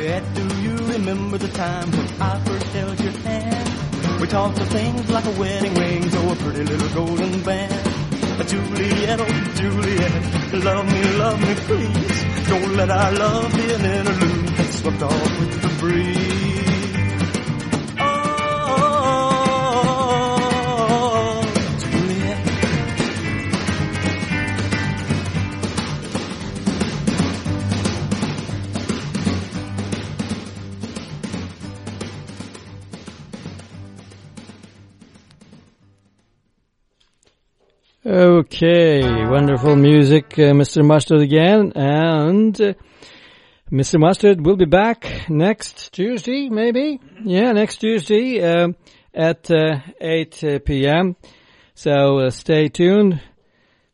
Juliet, do you remember the time when I first held your hand? We talked of things like a wedding ring, or a pretty little golden band. Juliet, oh Juliet, love me, love me, please. Don't let our love be an interlude swept off with the breeze. Okay, wonderful music, uh, Mr. Mustard again, and uh, Mr. Mustard will be back next Tuesday, maybe? Yeah, next Tuesday uh, at uh, 8 uh, p.m. So uh, stay tuned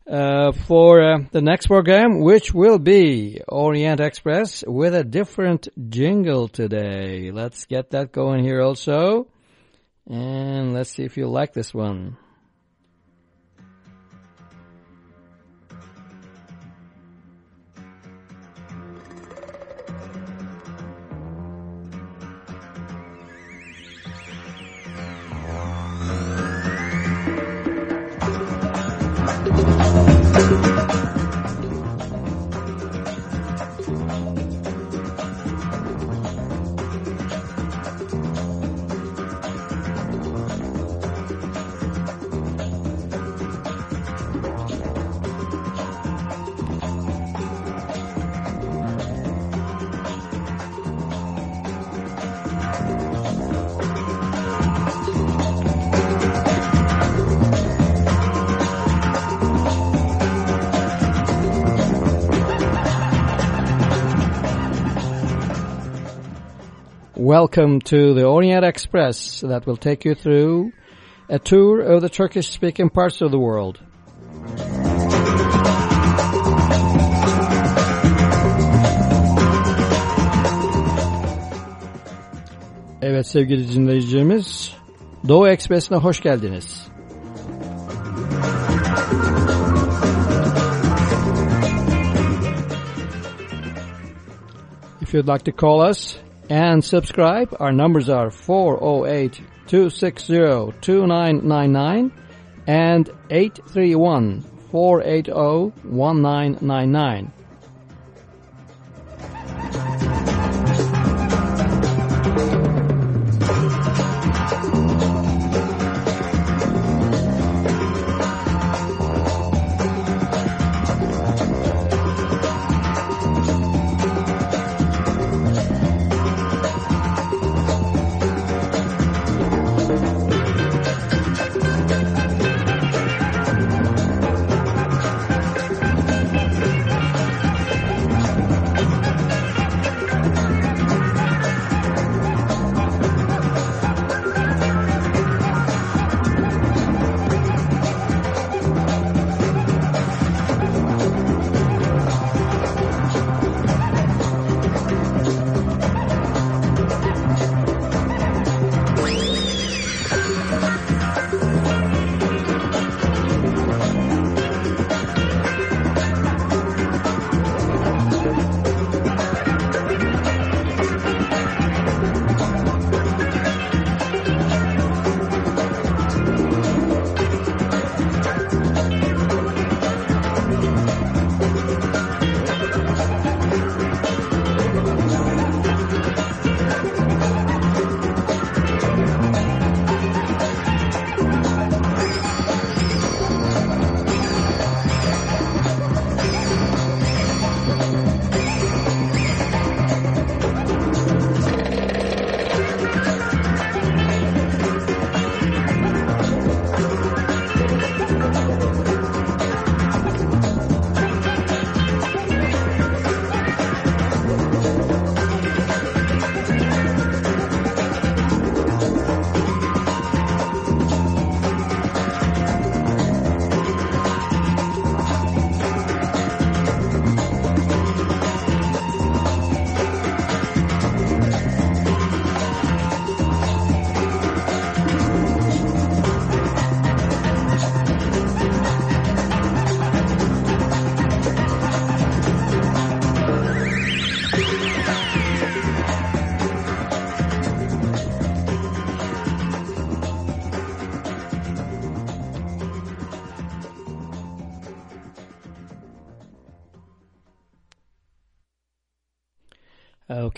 for the next program, which will be Orient Express with a different jingle today. Let's get that going here also. And let's see if you like this one. Welcome to the Orient Express that will take you through a tour of the Turkish-speaking parts of the world. Evet sevgili dinleyicilerimiz, Doğu Ekspresi'ne hoş geldiniz. If you'd like to call us, and subscribe. Our numbers are 408-260-2999 and 831-480-1999.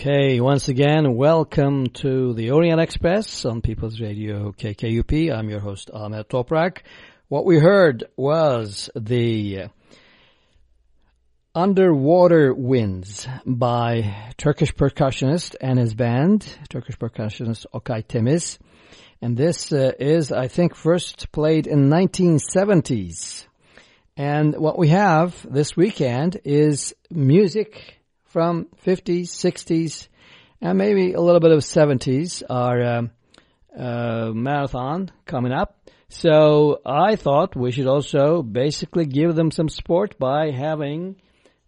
Okay, once again, welcome to the Orient Express on People's Radio KKUP. I'm your host Ahmet Toprak. What we heard was the Underwater Winds by Turkish percussionist and his band, Turkish percussionist Okay Temiz. And this uh, is, I think, first played in 1970s. And what we have this weekend is music from 50s, 60s, and maybe a little bit of 70s our um, uh, marathon coming up. So I thought we should also basically give them some support by having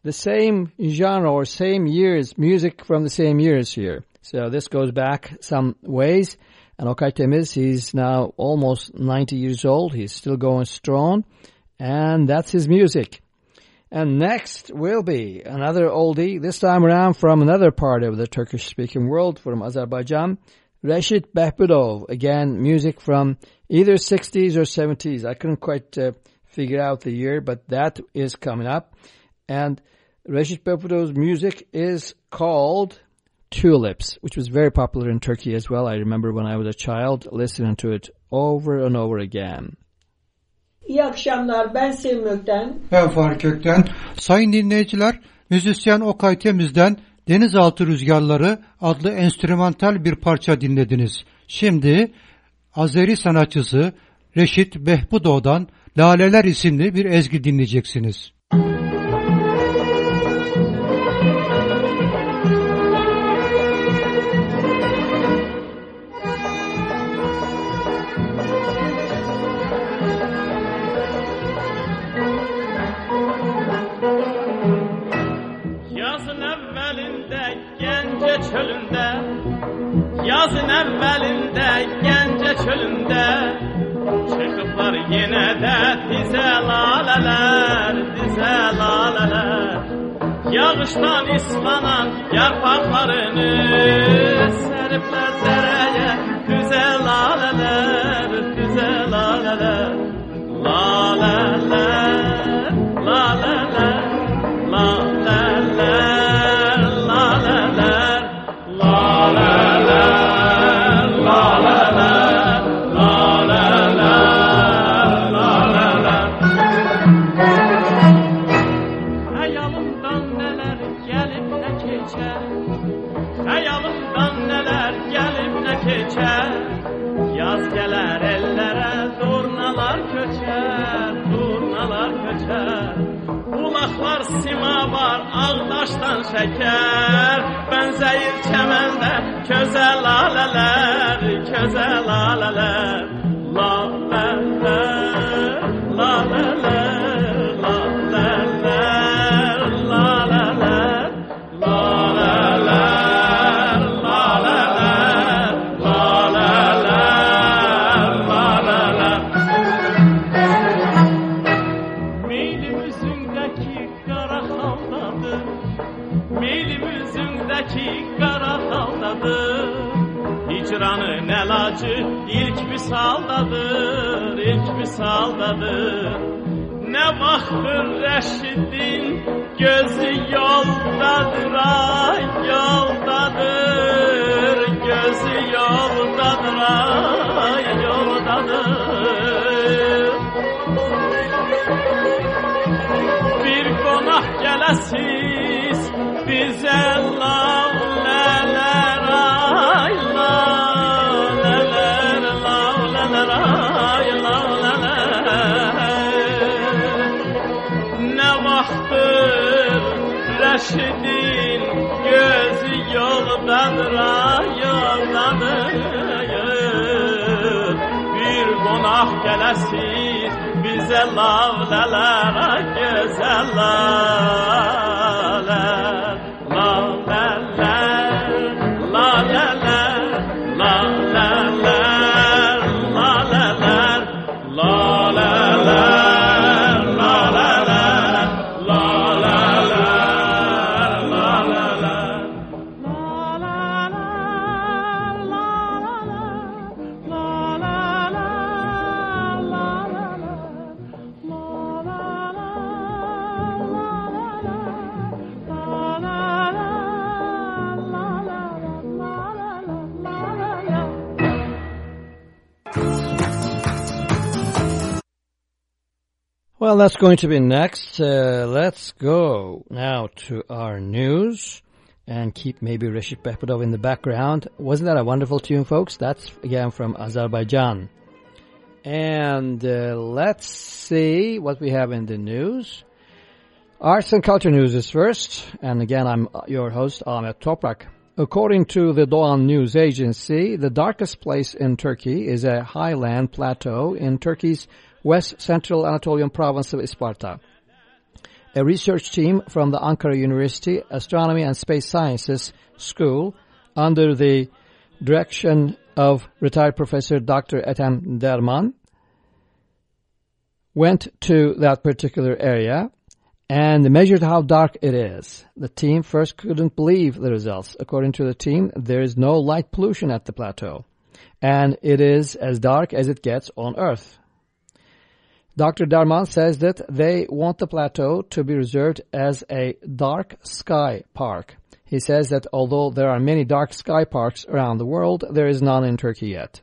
the same genre or same years, music from the same years here. So this goes back some ways. And Okay Temiz, he's now almost 90 years old. He's still going strong. And that's his music. And next will be another oldie, this time around from another part of the Turkish-speaking world, from Azerbaijan, Reshit Behbudov. Again, music from either 60s or 70s. I couldn't quite uh, figure out the year, but that is coming up. And Reshit Behbudov's music is called Tulips, which was very popular in Turkey as well. I remember when I was a child listening to it over and over again. İyi akşamlar. Ben Sevmök'ten. Ben Faruk Kökten. Sayın dinleyiciler, müzisyen Okay Temiz'den Denizaltı Rüzgarları adlı enstrümantal bir parça dinlediniz. Şimdi Azeri sanatçısı Reşit Behbudov'dan Laleler isimli bir ezgi dinleyeceksiniz. yazın əvvəlində Gəncə çölündə Çıxıblar yenə də dizə lalələr, dizə lalələr Yağışdan islanan yarpaqlarını Səriblər dərəyə düzə lalələr, düzə lalələr Lalələr, lalələr la la la la. saldadır Nə vaxtın rəşididir gələsin bizə lavlələrə gözəllər that's going to be next. Uh, let's go now to our news and keep maybe Reshit Behbudov in the background. Wasn't that a wonderful tune, folks? That's again from Azerbaijan. And uh, let's see what we have in the news. Arts and culture news is first. And again, I'm your host, Ahmet Toprak. According to the Doğan News Agency, the darkest place in Turkey is a highland plateau in Turkey's west central Anatolian province of Isparta. A research team from the Ankara University Astronomy and Space Sciences School under the direction of retired Professor Dr. Ethem Derman went to that particular area and measured how dark it is. The team first couldn't believe the results. According to the team, there is no light pollution at the plateau, and it is as dark as it gets on Earth. Dr. Derman says that they want the plateau to be reserved as a dark sky park. He says that although there are many dark sky parks around the world, there is none in Turkey yet.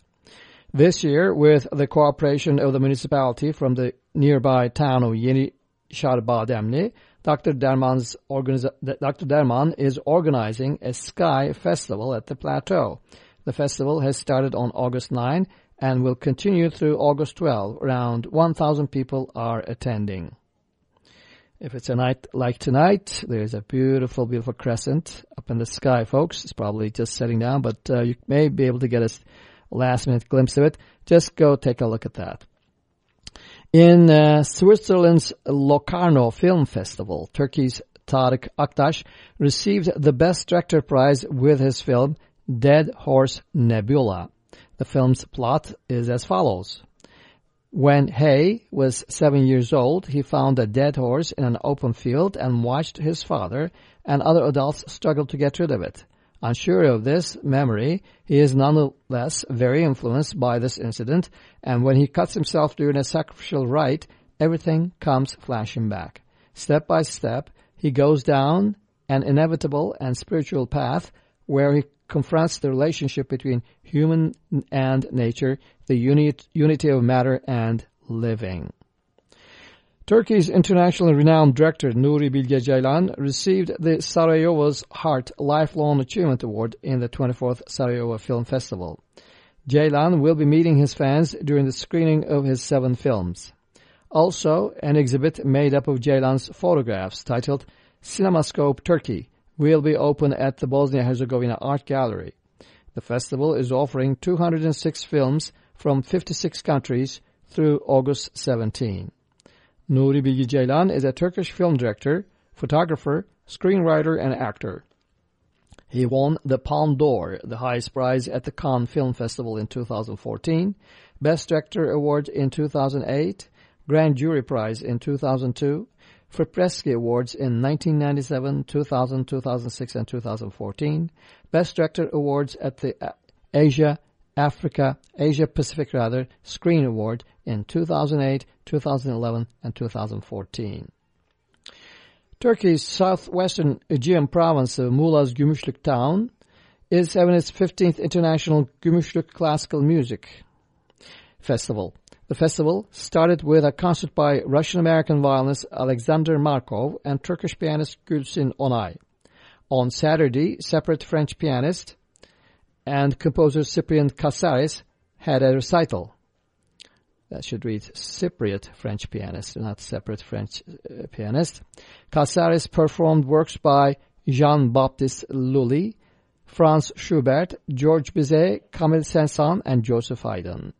This year, with the cooperation of the municipality from the nearby town of Yeni Şarbademli, Dr. Derman's Dr. Derman is organizing a sky festival at the plateau. The festival has started on August 9 and will continue through August 12. Around 1,000 people are attending. If it's a night like tonight, there's a beautiful, beautiful crescent up in the sky, folks. It's probably just setting down, but uh, you may be able to get a last-minute glimpse of it. Just go take a look at that. In uh, Switzerland's Locarno Film Festival, Turkey's Tarık Aktaş received the Best Director Prize with his film Dead Horse Nebula. The film's plot is as follows. When Hay was seven years old, he found a dead horse in an open field and watched his father and other adults struggle to get rid of it. Unsure of this memory, he is nonetheless very influenced by this incident, and when he cuts himself during a sacrificial rite, everything comes flashing back. Step by step, he goes down an inevitable and spiritual path where he confronts the relationship between human and nature, the unity of matter and living. Turkey's internationally renowned director Nuri Bilge Ceylan received the Sarajevo's Heart Lifelong Achievement Award in the 24th Sarajevo Film Festival. Ceylan will be meeting his fans during the screening of his seven films. Also, an exhibit made up of Ceylan's photographs titled Cinemascope Turkey will be open at the Bosnia-Herzegovina Art Gallery. The festival is offering 206 films from 56 countries through August 17. Nuri Bilge Ceylan is a Turkish film director, photographer, screenwriter, and actor. He won the Palme d'Or, the highest prize at the Cannes Film Festival in 2014, Best Director Award in 2008, Grand Jury Prize in 2002, Fipresci Awards in 1997, 2000, 2006, and 2014. Best Director Awards at the Asia, Africa, Asia Pacific rather, Screen Award in 2008, 2011, and 2014. Turkey's southwestern Aegean province of Muğla's Gümüşlük town is having its 15th International Gümüşlük Classical Music Festival. The festival started with a concert by Russian-American violinist Alexander Markov and Turkish pianist Gülsün Onay. On Saturday, separate French pianist and composer Cyprien Katsaris had a recital. That should read Cypriot French pianist, not separate French uh, pianist. Katsaris performed works by Jean-Baptiste Lully, Franz Schubert, George Bizet, Camille Saint-Saëns, and Joseph Haydn.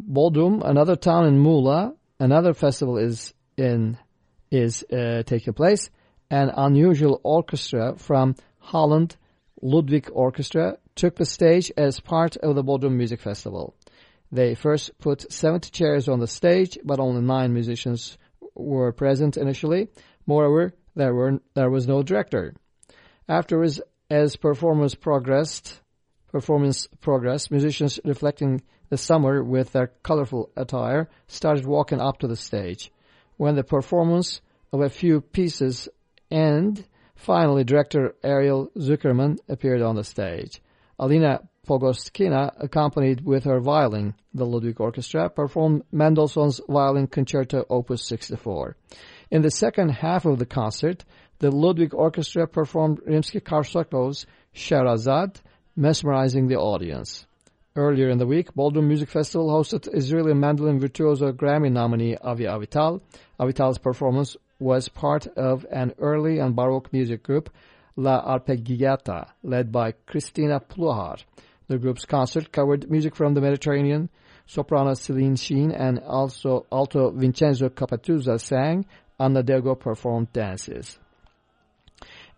Bodrum, another town in Muğla, another festival is in is uh, taking place. An unusual orchestra from Holland, Ludwig Orchestra, took the stage as part of the Bodrum Music Festival. They first put 70 chairs on the stage, but only nine musicians were present initially. Moreover, there were there was no director. Afterwards, as performance progressed, performance progressed, musicians reflecting the summer with their colorful attire started walking up to the stage. When the performance of a few pieces ended, finally director Ariel Zuckerman appeared on the stage. Alina Pogostkina, accompanied with her violin, the Ludwig Orchestra, performed Mendelssohn's Violin Concerto Opus 64. In the second half of the concert, the Ludwig Orchestra performed Rimsky-Korsakov's Sherazad, mesmerizing the audience. Earlier in the week, Bodrum Music Festival hosted Israeli mandolin virtuoso Grammy nominee Avi Avital. Avital's performance was part of an early and Baroque music group, La Arpeggiata, led by Christina Pluhar. The group's concert covered music from the Mediterranean. Soprano Celine Scheen and also alto Vincenzo Capezzuto sang. Anna Dego performed dances.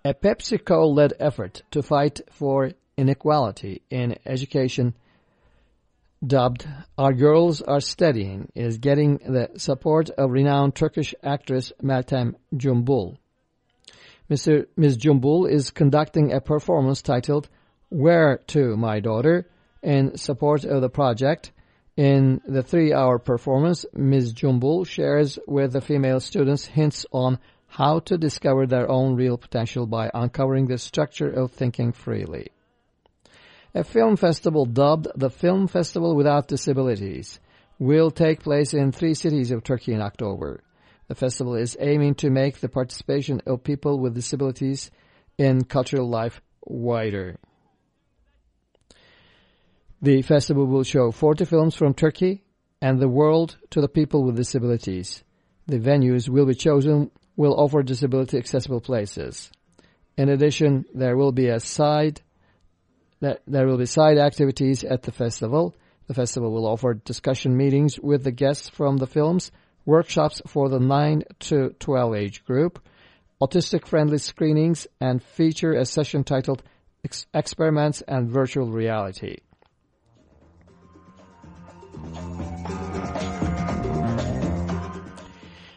A PepsiCo-led effort to fight for inequality in education dubbed Our Girls Are Studying is getting the support of renowned Turkish actress Meltem Cumbul. Mr. Ms. Cumbul is conducting a performance titled Where to, My Daughter, in support of the project. In the three-hour performance, Ms. Cumbul shares with the female students hints on how to discover their own real potential by uncovering the structure of thinking freely. A film festival dubbed the Film Festival Without Disabilities will take place in three cities of Turkey in October. The festival is aiming to make the participation of people with disabilities in cultural life wider. The festival will show 40 films from Turkey and the world to the people with disabilities. The venues will be chosen will offer disability accessible places. In addition, there will be a side there will be side activities at the festival. The festival will offer discussion meetings with the guests from the films, workshops for the 9 to 12 age group, autistic-friendly screenings, and feature a session titled Experiments and Virtual Reality.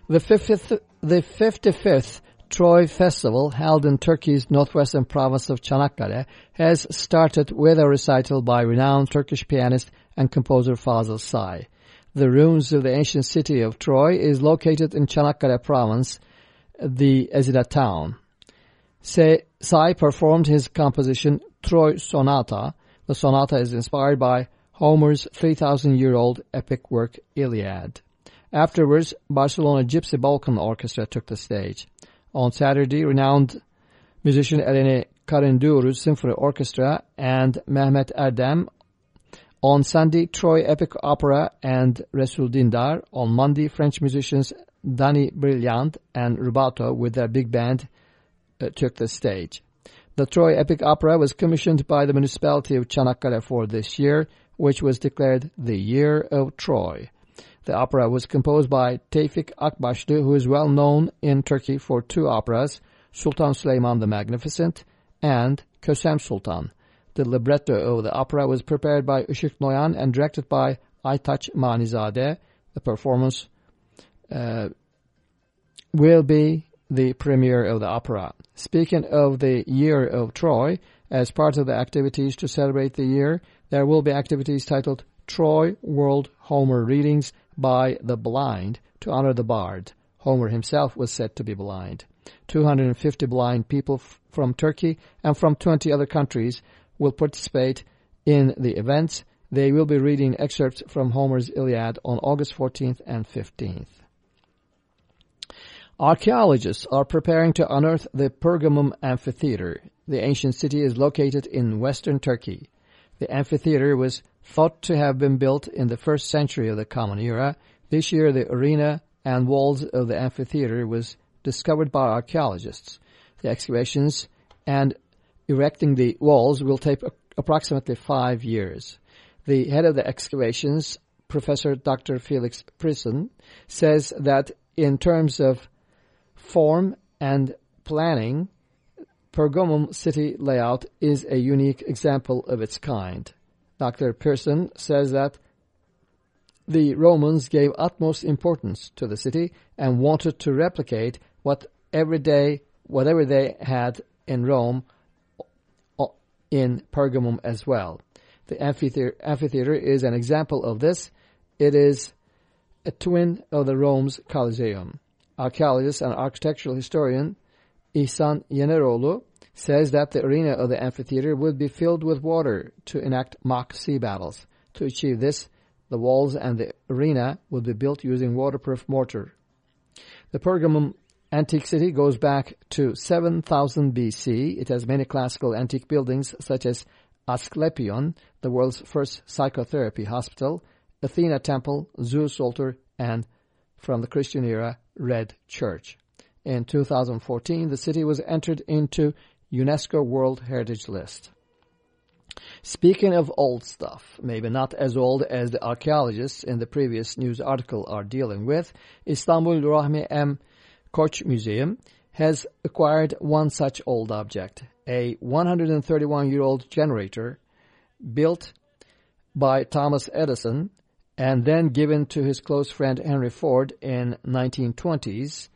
The, 50th, the 55th Troy Festival, held in Turkey's northwestern province of Çanakkale, has started with a recital by renowned Turkish pianist and composer Fazıl Say. The ruins of the ancient city of Troy is located in Çanakkale province, the Ezida town. Say performed his composition Troy Sonata. The sonata is inspired by Homer's 3,000-year-old epic work Iliad. Afterwards, Barcelona Gypsy Balkan Orchestra took the stage. On Saturday, renowned musician Eleni Karaindrou's Symphony Orchestra and Mehmet Erdem. On Sunday, Troy Epic Opera and Resul Dindar. On Monday, French musicians Danny Brillant and Rubato with their big band uh, took the stage. The Troy Epic Opera was commissioned by the municipality of Çanakkale for this year, which was declared the Year of Troy. The opera was composed by Tevfik Akbaşlı, who is well known in Turkey for two operas, Sultan Süleyman the Magnificent and Kösem Sultan. The libretto of the opera was prepared by Işık Noyan and directed by Aytaç Manizade. The performance uh, will be the premiere of the opera. Speaking of the Year of Troy, as part of the activities to celebrate the year, there will be activities titled Troy World Homer Readings by the blind to honor the bard. Homer himself was said to be blind. 250 blind people from Turkey and from 20 other countries will participate in the events. They will be reading excerpts from Homer's Iliad on August 14th and 15th. Archaeologists are preparing to unearth the Pergamum Amphitheater. The ancient city is located in western Turkey. The amphitheater was thought to have been built in the first century of the Common Era. This year, the arena and walls of the amphitheater was discovered by archaeologists. The excavations and erecting the walls will take approximately five years. The head of the excavations, Professor Dr. Felix Pirson, says that in terms of form and planning, Pergamum city layout is a unique example of its kind. Dr. Pirson says that the Romans gave utmost importance to the city and wanted to replicate what every day, whatever they had in Rome in Pergamum as well. The amphitheater, amphitheater is an example of this. It is a twin of the Rome's Colosseum. Archaeologist and architectural historian İhsan Yeneroğlu says that the arena of the amphitheater would be filled with water to enact mock sea battles. To achieve this, the walls and the arena would be built using waterproof mortar. The Pergamum antique city goes back to 7000 BC. It has many classical antique buildings such as Asklepion, the world's first psychotherapy hospital, Athena Temple, Zeus altar, and from the Christian era, Red Church. In 2014, the city was entered into UNESCO World Heritage List. Speaking of old stuff, maybe not as old as the archaeologists in the previous news article are dealing with, Istanbul Rahmi M. Koç Museum has acquired one such old object, a 131-year-old generator built by Thomas Edison and then given to his close friend Henry Ford in 1920s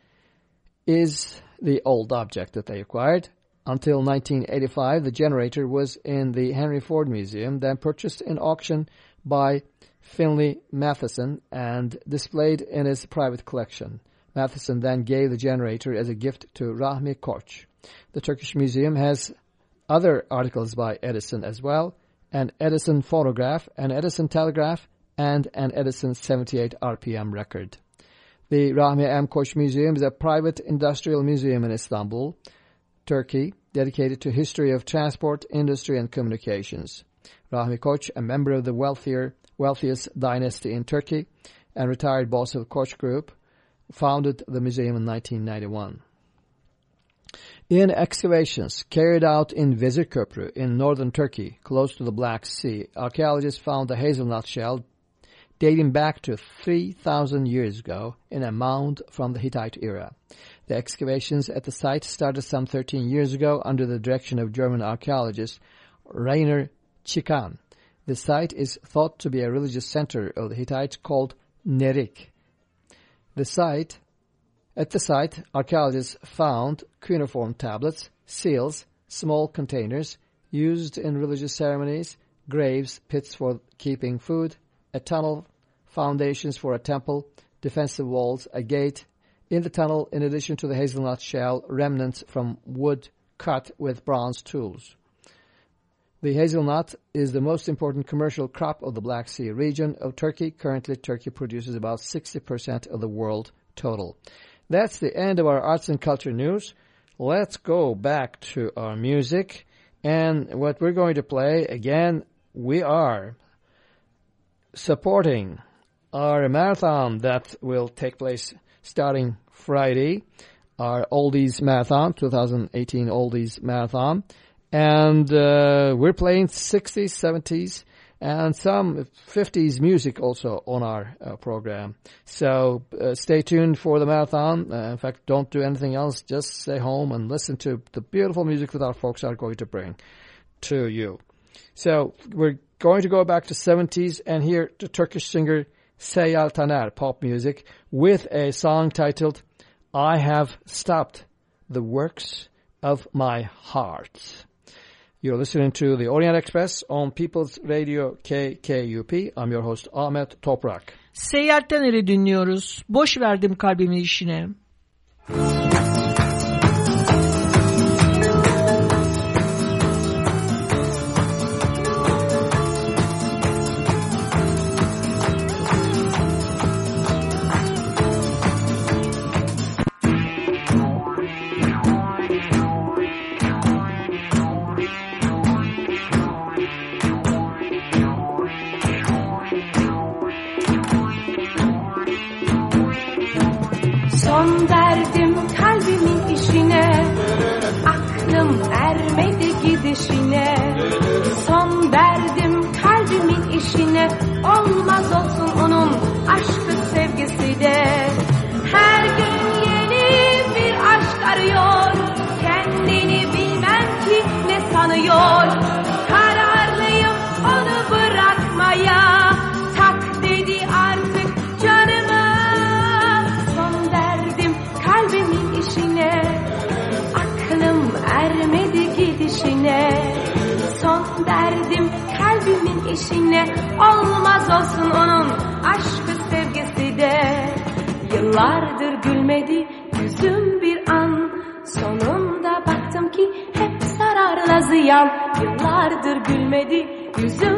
is the old object that they acquired. Until 1985, the generator was in the Henry Ford Museum, then purchased in auction by Finley Matheson and displayed in his private collection. Matheson then gave the generator as a gift to Rahmi Koç. The Turkish Museum has other articles by Edison as well, an Edison photograph, an Edison telegraph, and an Edison 78 RPM record. The Rahmi M. Koç Museum is a private industrial museum in Istanbul, Turkey, dedicated to history of transport, industry, and communications. Rahmi Koç, a member of the wealthier, wealthiest dynasty in Turkey and retired boss of Koç Group, founded the museum in 1991. In excavations carried out in Vezirköprü in northern Turkey, close to the Black Sea, archaeologists found a hazelnut shell dating back to 3,000 years ago in a mound from the Hittite era. The excavations at the site started some 13 years ago under the direction of German archaeologist Rainer Czichon. The site is thought to be a religious center of the Hittites called Nerik. The site, at the site, archaeologists found cuneiform tablets, seals, small containers used in religious ceremonies, graves, pits for keeping food, a tunnel, foundations for a temple, defensive walls, a gate. In the tunnel, in addition to the hazelnut shell, remnants from wood cut with bronze tools. The hazelnut is the most important commercial crop of the Black Sea region of Turkey. Currently, Turkey produces about 60% of the world total. That's the end of our arts and culture news. Let's go back to our music. And what we're going to play, again, we are supporting our marathon that will take place starting Friday, our Oldies Marathon, 2018 Oldies Marathon. And uh, we're playing 60s, 70s, and some 50s music also on our uh, program. So uh, stay tuned for the marathon. Uh, in fact, don't do anything else. Just stay home and listen to the beautiful music that our folks are going to bring to you. So we're going to go back to 70s and hear the Turkish singer Seyyal Taner, pop music, with a song titled I Have Stopped the Works of My Heart. You're listening to the Orient Express on People's Radio KKUP. I'm your host Ahmet Toprak. Seyyal Taner'i dinliyoruz. Boş verdim kalbimi işine. Son Olmaz olsun onun aşkı sevgisi de. Yıllardır gülmedi yüzüm bir an. Sonunda baktım ki hep zararla ziyan Yıllardır gülmedi yüzüm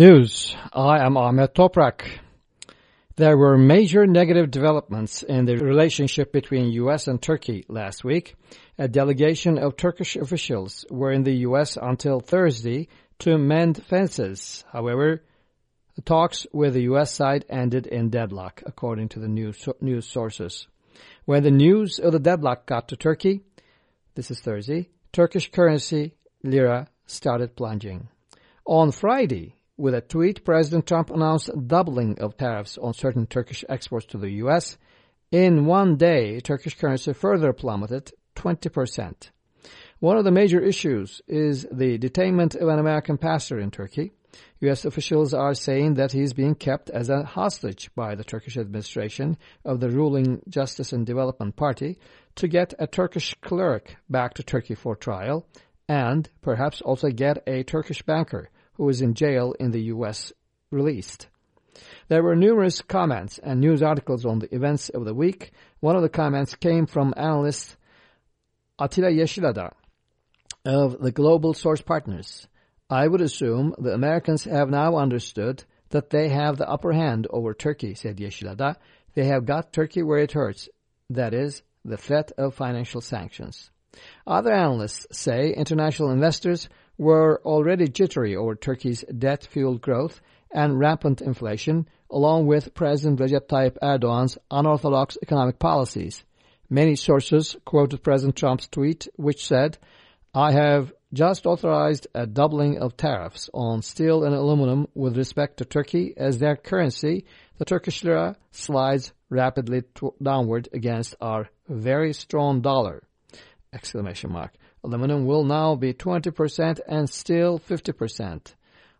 News. I am Ahmet Toprak. There were major negative developments in the relationship between U.S. and Turkey last week. A delegation of Turkish officials were in the U.S. until Thursday to mend fences. However, the talks with the U.S. side ended in deadlock, according to the news, news sources. When the news of the deadlock got to Turkey, this is Thursday, Turkish currency, lira, started plunging. On Friday, with a tweet, President Trump announced doubling of tariffs on certain Turkish exports to the U.S. In one day, Turkish currency further plummeted 20%. One of the major issues is the detainment of an American pastor in Turkey. U.S. officials are saying that he is being kept as a hostage by the Turkish administration of the ruling Justice and Development Party to get a Turkish cleric back to Turkey for trial and perhaps also get a Turkish banker who is in jail in the U.S. released. There were numerous comments and news articles on the events of the week. One of the comments came from analyst Attila Yeşilada of the Global Source Partners. I would assume the Americans have now understood that they have the upper hand over Turkey, said Yeşilada. They have got Turkey where it hurts, that is, the threat of financial sanctions. Other analysts say international investors were already jittery over Turkey's debt-fueled growth and rampant inflation, along with President Recep Tayyip Erdogan's unorthodox economic policies. Many sources quoted President Trump's tweet, which said, I have just authorized a doubling of tariffs on steel and aluminum with respect to Turkey as their currency, the Turkish lira, slides rapidly downward against our very strong dollar. Exclamation mark. Aluminum will now be 20% and steel 50%.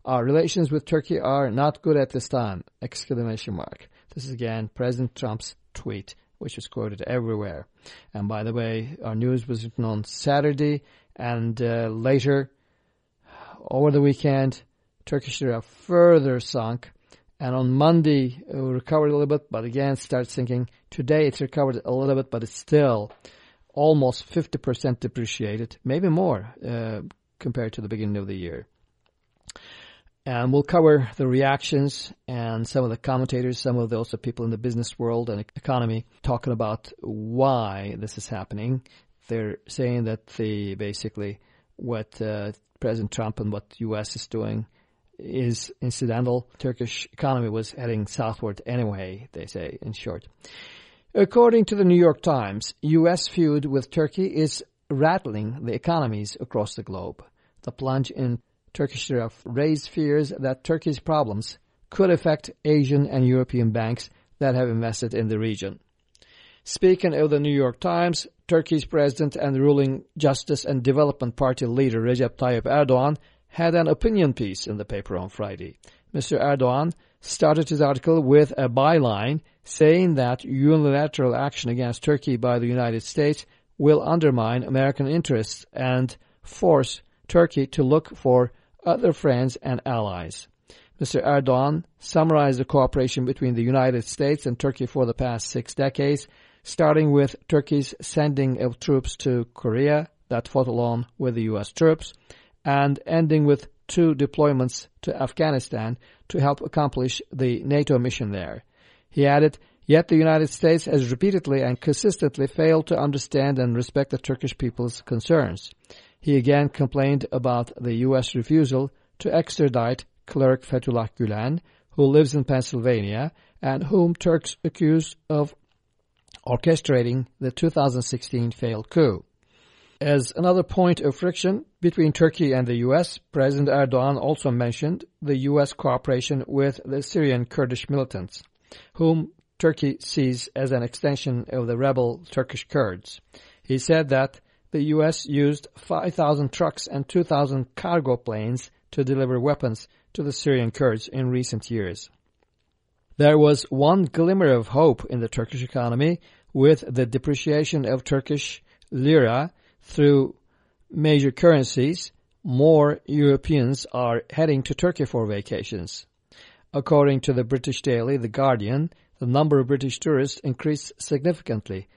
Our relations with Turkey are not good at this time. Exclamation mark. This is again President Trump's tweet, which is quoted everywhere. And by the way, our news was written on Saturday and uh, later over the weekend, Turkish lira further sunk. And on Monday, it recovered a little bit, but again started sinking. Today, it's recovered a little bit, but it's still almost 50% depreciated, maybe more uh, compared to the beginning of the year. And we'll cover the reactions and some of the commentators, some of also people in the business world and economy talking about why this is happening. They're saying that the basically what uh, President Trump and what the U.S. is doing is incidental. Turkish economy was heading southward anyway, they say in short. According to the New York Times, U.S. feud with Turkey is rattling the economies across the globe. The plunge in Turkish lira raised fears that Turkey's problems could affect Asian and European banks that have invested in the region. Speaking of the New York Times, Turkey's president and ruling Justice and Development Party leader Recep Tayyip Erdogan had an opinion piece in the paper on Friday. Mr. Erdogan started his article with a byline saying that unilateral action against Turkey by the United States will undermine American interests and force Turkey to look for other friends and allies. Mr. Erdogan summarized the cooperation between the United States and Turkey for the past six decades, starting with Turkey's sending of troops to Korea that fought along with the U.S. troops, and ending with two deployments to Afghanistan to help accomplish the NATO mission there. He added, Yet the United States has repeatedly and consistently failed to understand and respect the Turkish people's concerns. He again complained about the U.S. refusal to extradite clerk Fethullah Gulen, who lives in Pennsylvania, and whom Turks accuse of orchestrating the 2016 failed coup. As another point of friction between Turkey and the U.S., President Erdogan also mentioned the U.S. cooperation with the Syrian Kurdish militants, whom Turkey sees as an extension of the rebel Turkish Kurds. He said that the U.S. used 5,000 trucks and 2,000 cargo planes to deliver weapons to the Syrian Kurds in recent years. There was one glimmer of hope in the Turkish economy with the depreciation of Turkish lira through major currencies, more Europeans are heading to Turkey for vacations. According to the British daily The Guardian, the number of British tourists increased significantly.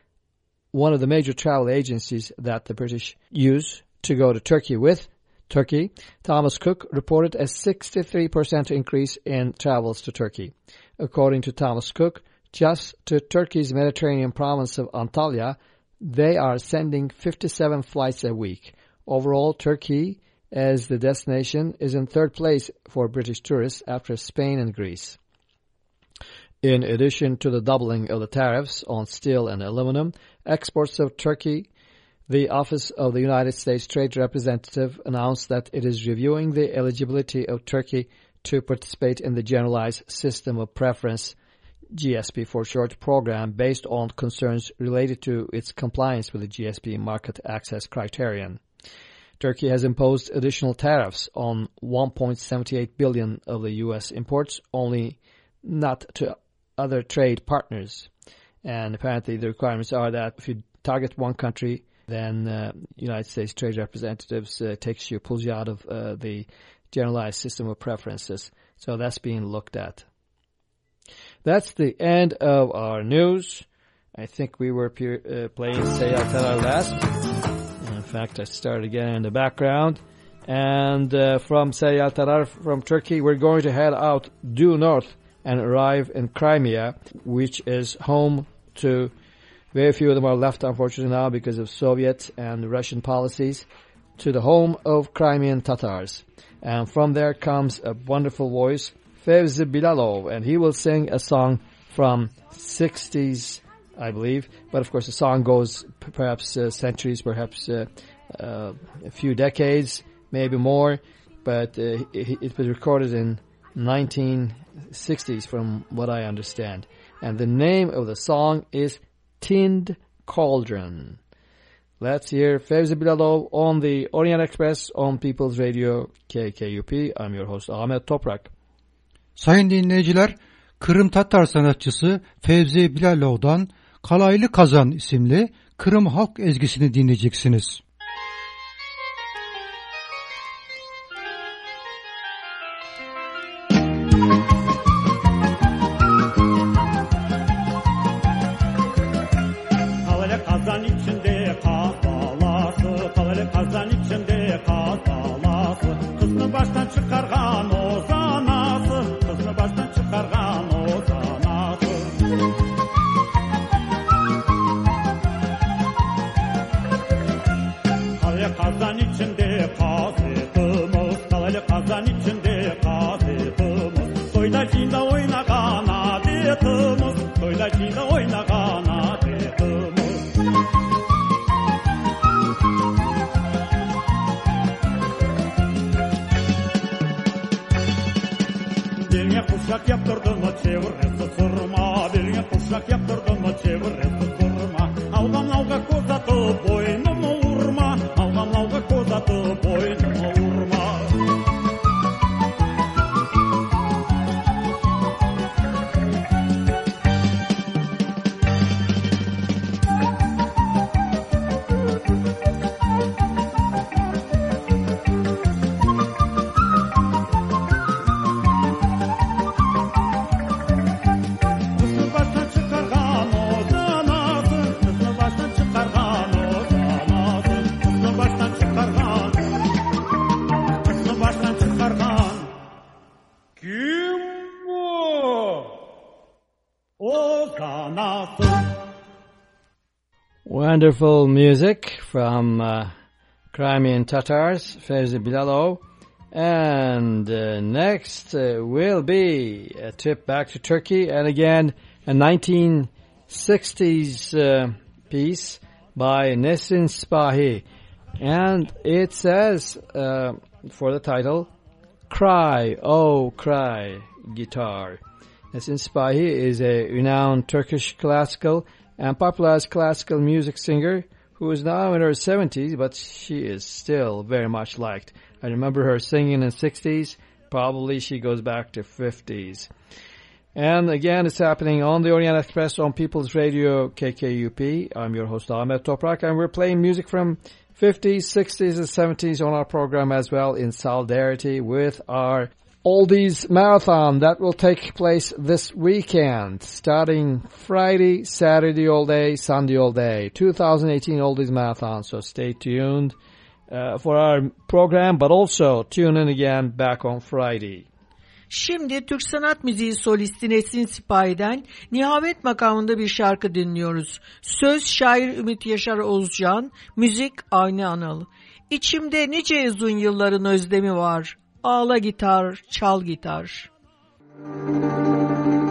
One of the major travel agencies that the British use to go to Turkey with, Turkey, Thomas Cook reported a 63% increase in travels to Turkey. According to Thomas Cook, just to Turkey's Mediterranean province of Antalya, they are sending 57 flights a week. Overall, Turkey, as the destination, is in third place for British tourists after Spain and Greece. In addition to the doubling of the tariffs on steel and aluminum, exports of Turkey, the Office of the United States Trade Representative announced that it is reviewing the eligibility of Turkey to participate in the Generalized System of Preference GSP for short program based on concerns related to its compliance with the GSP market access criterion. Turkey has imposed additional tariffs on 1.78 billion of the U.S. imports, only not to other trade partners. And apparently the requirements are that if you target one country, then uh, United States trade representatives uh, takes you, pulls you out of uh, the generalized system of preferences. So that's being looked at. That's the end of our news. I think we were uh, playing Seyyal Taner last. Fact, I started again in the background. And uh, from Seyyal Taner from Turkey, we're going to head out due north and arrive in Crimea, which is home to very few of them are left, unfortunately, now because of Soviet and Russian policies, to the home of Crimean Tatars. And from there comes a wonderful voice Fevzi Bilalov, and he will sing a song from 60s, I believe. But of course, the song goes perhaps uh, centuries, perhaps uh, uh, a few decades, maybe more. But uh, it, it, was recorded in 1960s, from what I understand. And the name of the song is Tinned Cauldron. Let's hear Fevzi Bilalov on the Orient Express on People's Radio KKUP. I'm your host Ahmet Toprak. Sayın dinleyiciler, Kırım Tatar sanatçısı Fevzi Bilalov'dan Kalaylı Kazan isimli Kırım halk ezgisini dinleyeceksiniz. Wonderful music from uh, Crimean Tatars, Fevzi Bilalov. And uh, next uh, will be a trip back to Turkey and again a 1960s uh, piece by Nesrin Sipahi. And it says uh, for the title, Cry, Oh Cry, Guitar. Nesrin Sipahi is a renowned Turkish classical and popularized classical music singer who is now in her 70s, but she is still very much liked. I remember her singing in the 60s. Probably she goes back to 50s. And again, it's happening on the Orient Express on People's Radio KKUP. I'm your host Ahmet Toprak, and we're playing music from 50s, 60s, and 70s on our program as well in solidarity with our Oldies Marathon that will take place this weekend, starting Friday, Saturday all day, Sunday all day. 2018 Oldies Marathon, so stay tuned uh, for our program, but also tune in again back on Friday. Şimdi Türk sanat müziği solisti Nesin Sipahi'den Nihavet makamında bir şarkı dinliyoruz. Söz şair Ümit Yaşar Oğuzcan, müzik Avni Anıl. İçimde nice uzun yılların özlemi var. Ağla gitar, çal gitar. Thank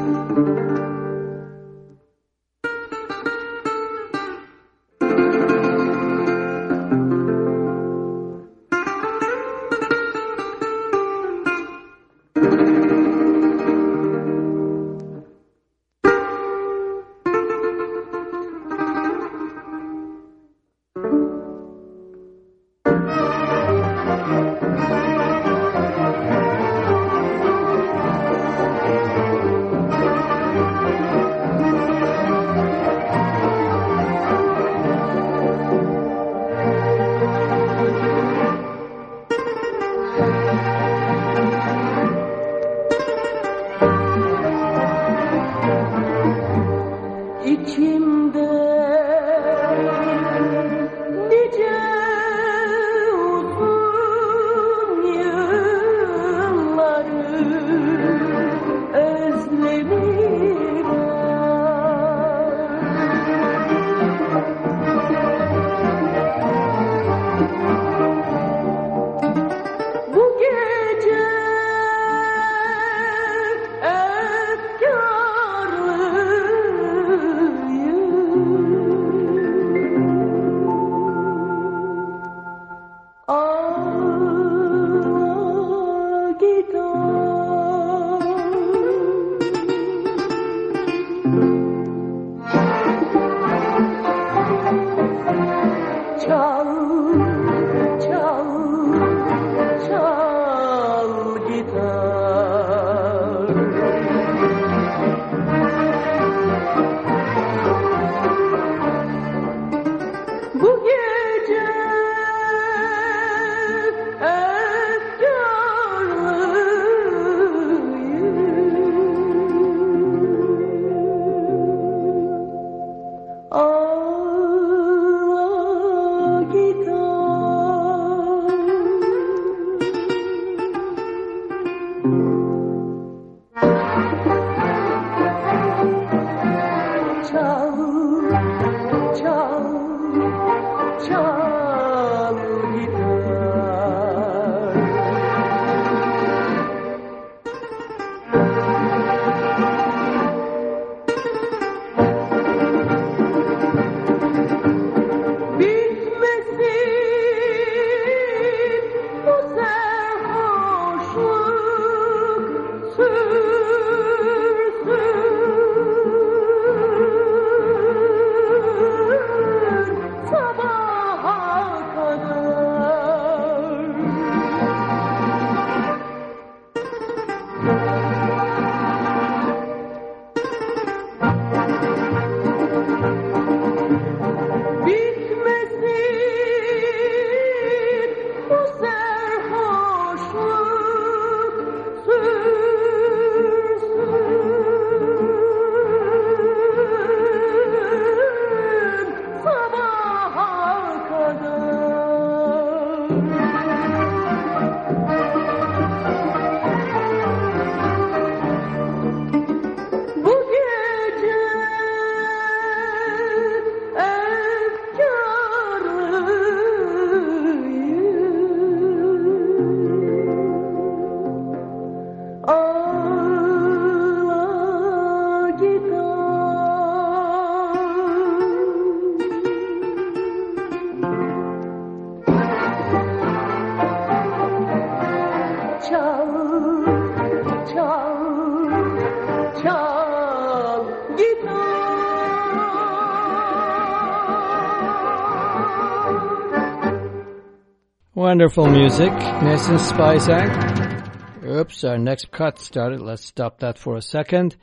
Wonderful music. Nesrin Sipahi Oops, our next cut started. Let's stop that for a second.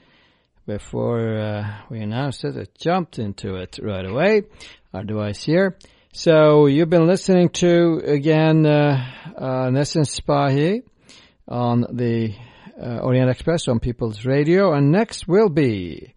Before uh, we announced it, it jumped into it right away. Our device here. So you've been listening to, again, uh, uh, Nesrin Sipahi on the uh, Orient Express on People's Radio. And next will be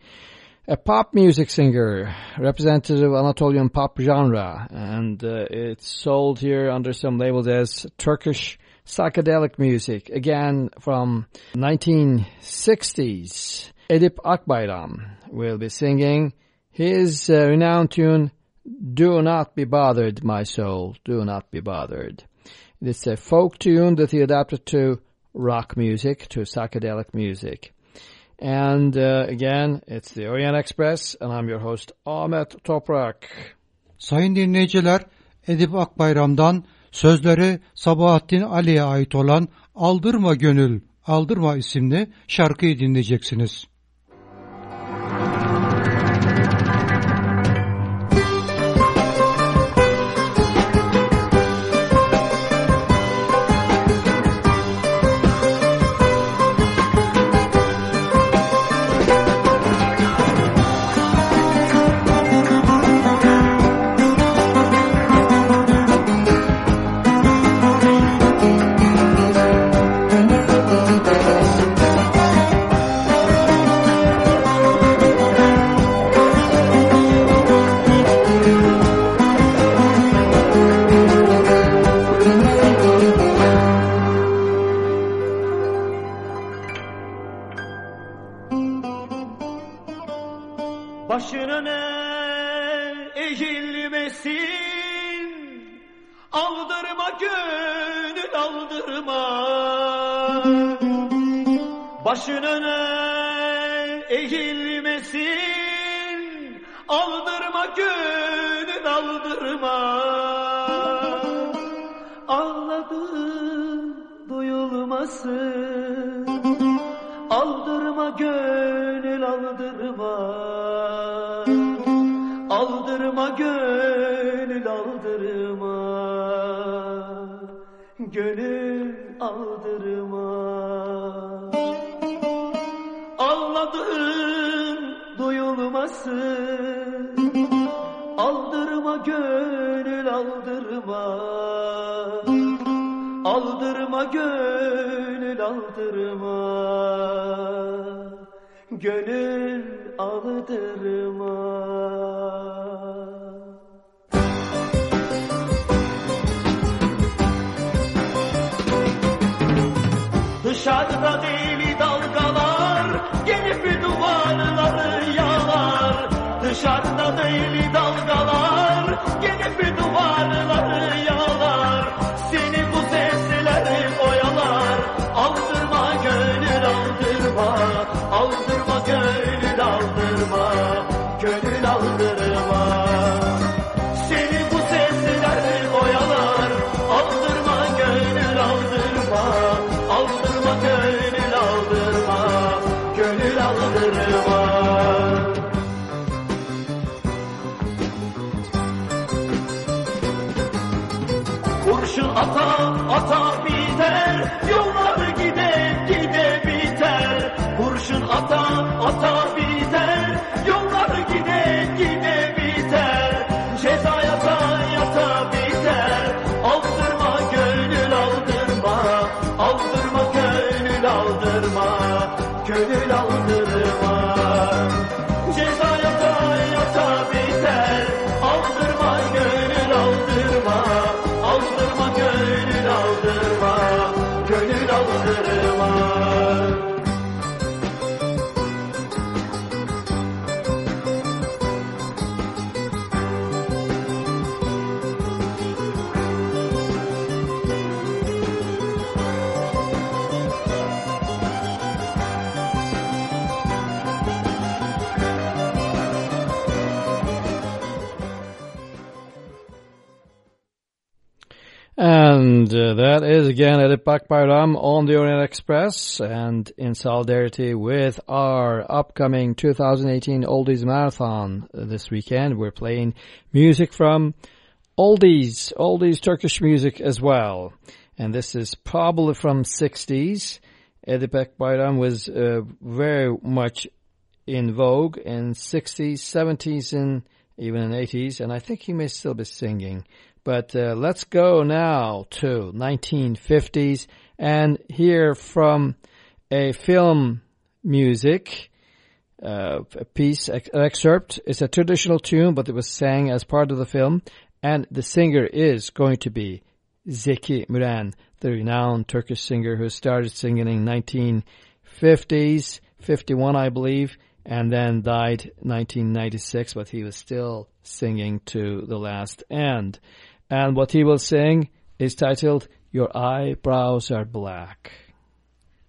a pop music singer, representative of Anatolian pop genre, and uh, it's sold here under some labels as Turkish psychedelic music, again from 1960s. Edip Akbayram will be singing his uh, renowned tune, Do Not Be Bothered, My Soul, Do Not Be Bothered. It's a folk tune that he adapted to rock music, to psychedelic music. And uh, again, it's the Orient Express and I'm your host Ahmet Toprak. Sayın dinleyiciler, Edip Akbayram'dan sözleri Sabahattin Ali'ye ait olan Aldırma Gönül, Aldırma isimli şarkıyı dinleyeceksiniz. gönül aldırma Ceza yata yata biter. Aldırma gönül aldırma. Aldırma gönül aldırma. Gönül aldırma Edip Akbayram on the Orient Express and in solidarity with our upcoming 2018 Oldies Marathon this weekend. We're playing music from oldies, oldies Turkish music as well. And this is probably from 60s. Edip Akbayram was uh, very much in vogue in 60s, 70s, and even in 80s. And I think he may still be singing. But uh, let's go now to 1950s and hear from a film music uh, a piece, an excerpt. It's a traditional tune, but it was sang as part of the film. And the singer is going to be Zeki Müren, the renowned Turkish singer who started singing in 1950s, 51 I believe, and then died 1996, but he was still singing to the last end. And what he will sing is titled Your Eyebrows Are Black.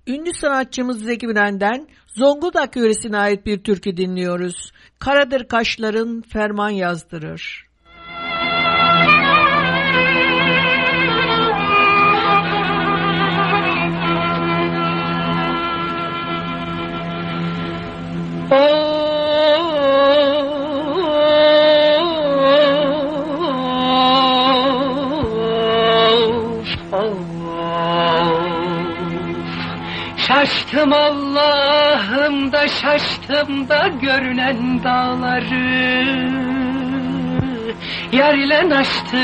Ünlü sanatçımız Zeki Müren'den Zonguldak yöresine ait bir türkü dinliyoruz. Karadır kaşların ferman yazdırır. Şaştım Allah'ım da şaştım da görünen dağları. Yar ile açtım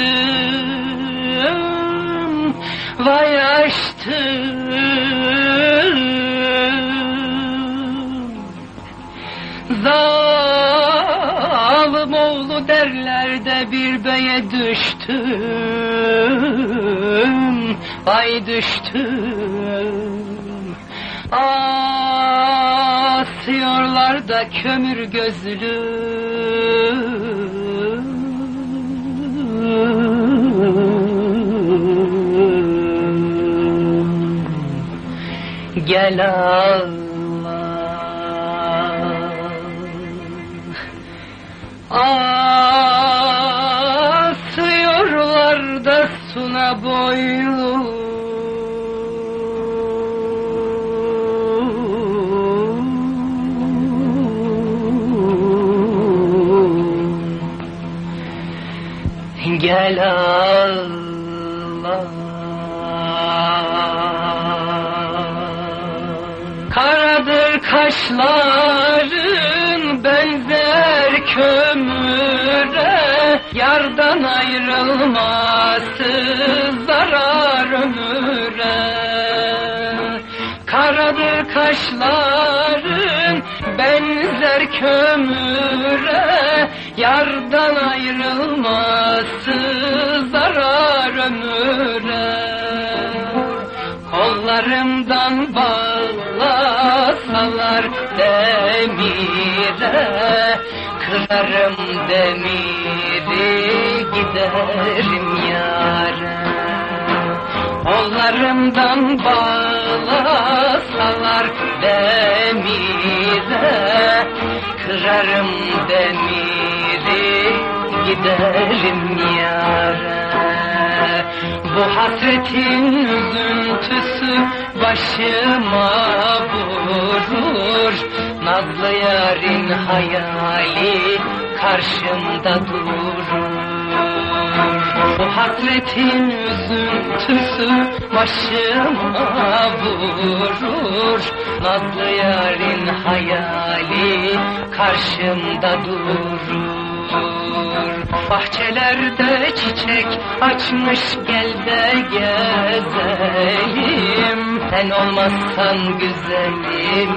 vay açtım Zalim oğlu derler de bir beye düştüm Vay düştüm Asıyorlar da kömür gözlü. Gel Allah. Asıyorlar da suna boylu Gel Allah Karadır kaşların benzer kömüre Yardan ayrılması zarar ömüre. Karadır kaşların benzer kömüre Yardan ayrılması zarar ömüre. Kollarımdan bağlasalar demire Kırarım demiri giderim yâre. Kollarımdan bağlasalar demire Kırarım demiri giderim yâre. Bu hasretin üzüntüsü başıma vurur. Nazlı yarın hayali karşımda durur. Bu hasretin üzüntüsü başıma vurur. Nazlı yarın hayali karşımda durur Bahçelerde çiçek açmış gel de gezelim Sen olmazsan güzelim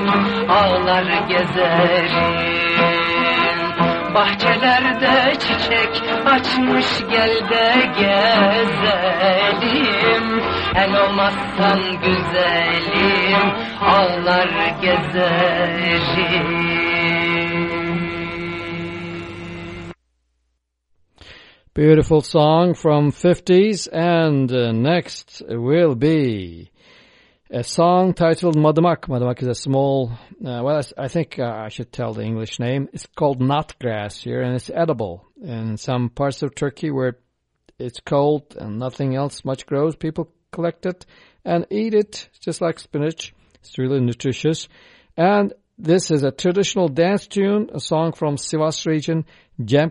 ağlar gezerim. Bahçelerde çiçek açmış gel de gezelim Sen olmazsan güzelim ağlar gezerim Beautiful song from 50s and uh, next will be a song titled Madımak. Madımak is a small, uh, well I think uh, I should tell the English name. It's called nutgrass here and it's edible. In some parts of Turkey where it's cold and nothing else much grows, people collect it and eat it just like spinach. It's really nutritious. And this is a traditional dance tune, a song from Sivas region, Cem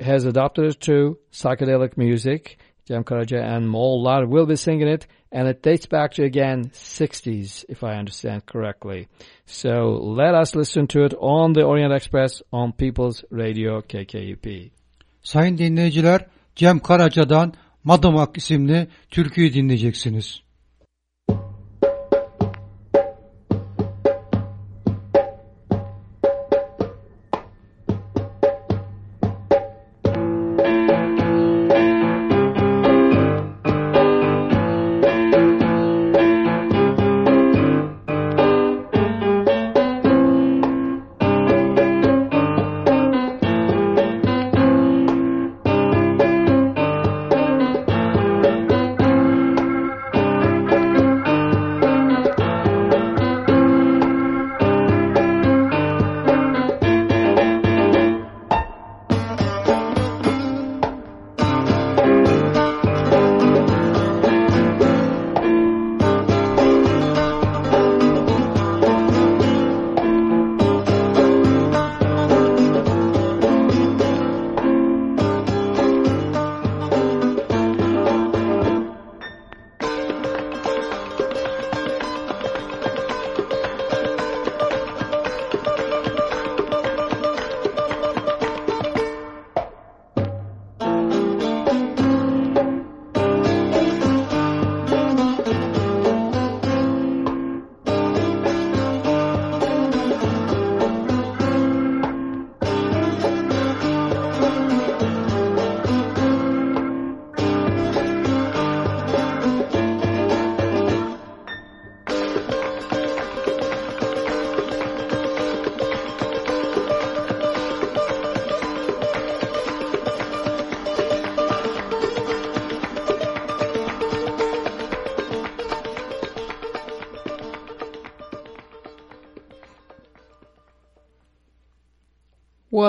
has adopted it to psychedelic music. Cem Karaca and Moğollar will be singing it, and it dates back to again 60s, if I understand correctly. So let us listen to it on the Orient Express on People's Radio KKUP. Sayın dinleyiciler, Cem Karaca'dan Madımak isimli türküyü dinleyeceksiniz.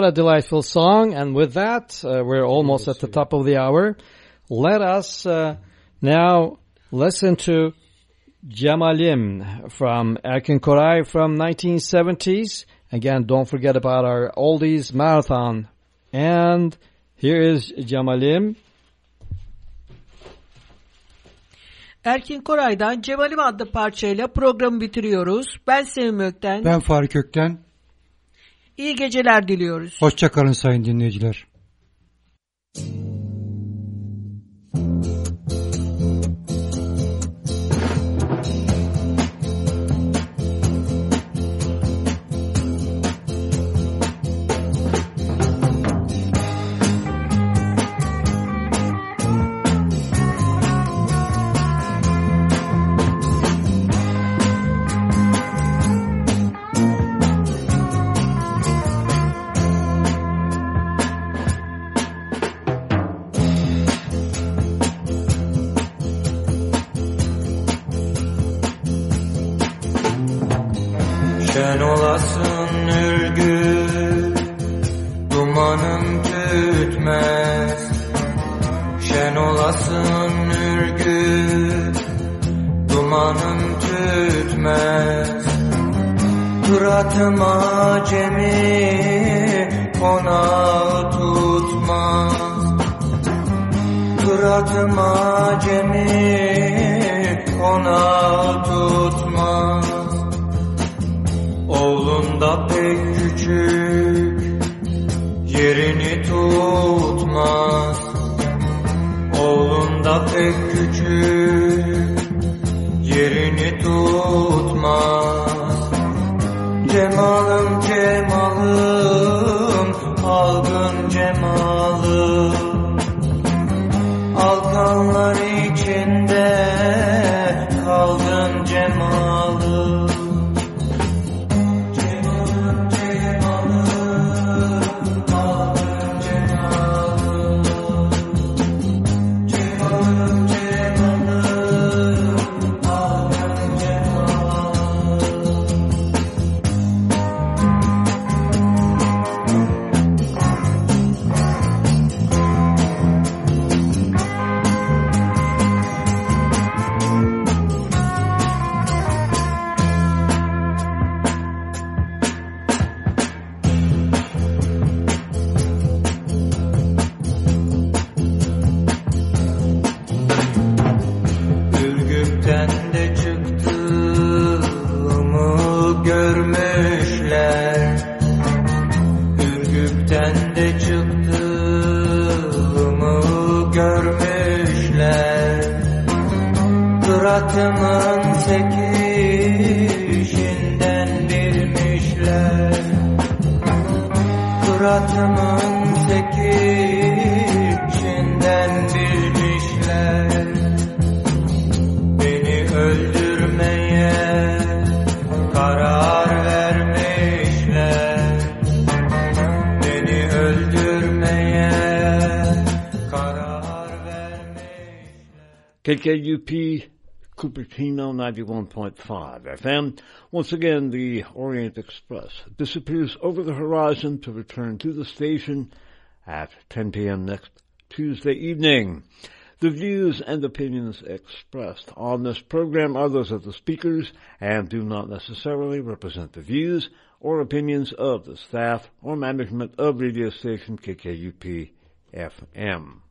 What a delightful song. And with that, uh, we're almost at the top of the hour. Let us uh, now listen to Cemalim from Erkin Koray from 1970s. Again, don't forget about our oldies marathon. And here is Cemalim. Erkin Koray'dan Cemalim adlı parçayla programı bitiriyoruz. Ben Sevim Ökten. Ben Fahri Kökten. İyi geceler diliyoruz. Hoşçakalın sayın dinleyiciler. Şen KKUP Cupertino 91.5 FM. Once again, the Orient Express disappears over the horizon to return to the station at 10 p.m. next Tuesday evening. The views and opinions expressed on this program are those of the speakers and do not necessarily represent the views or opinions of the staff or management of radio station KKUP FM.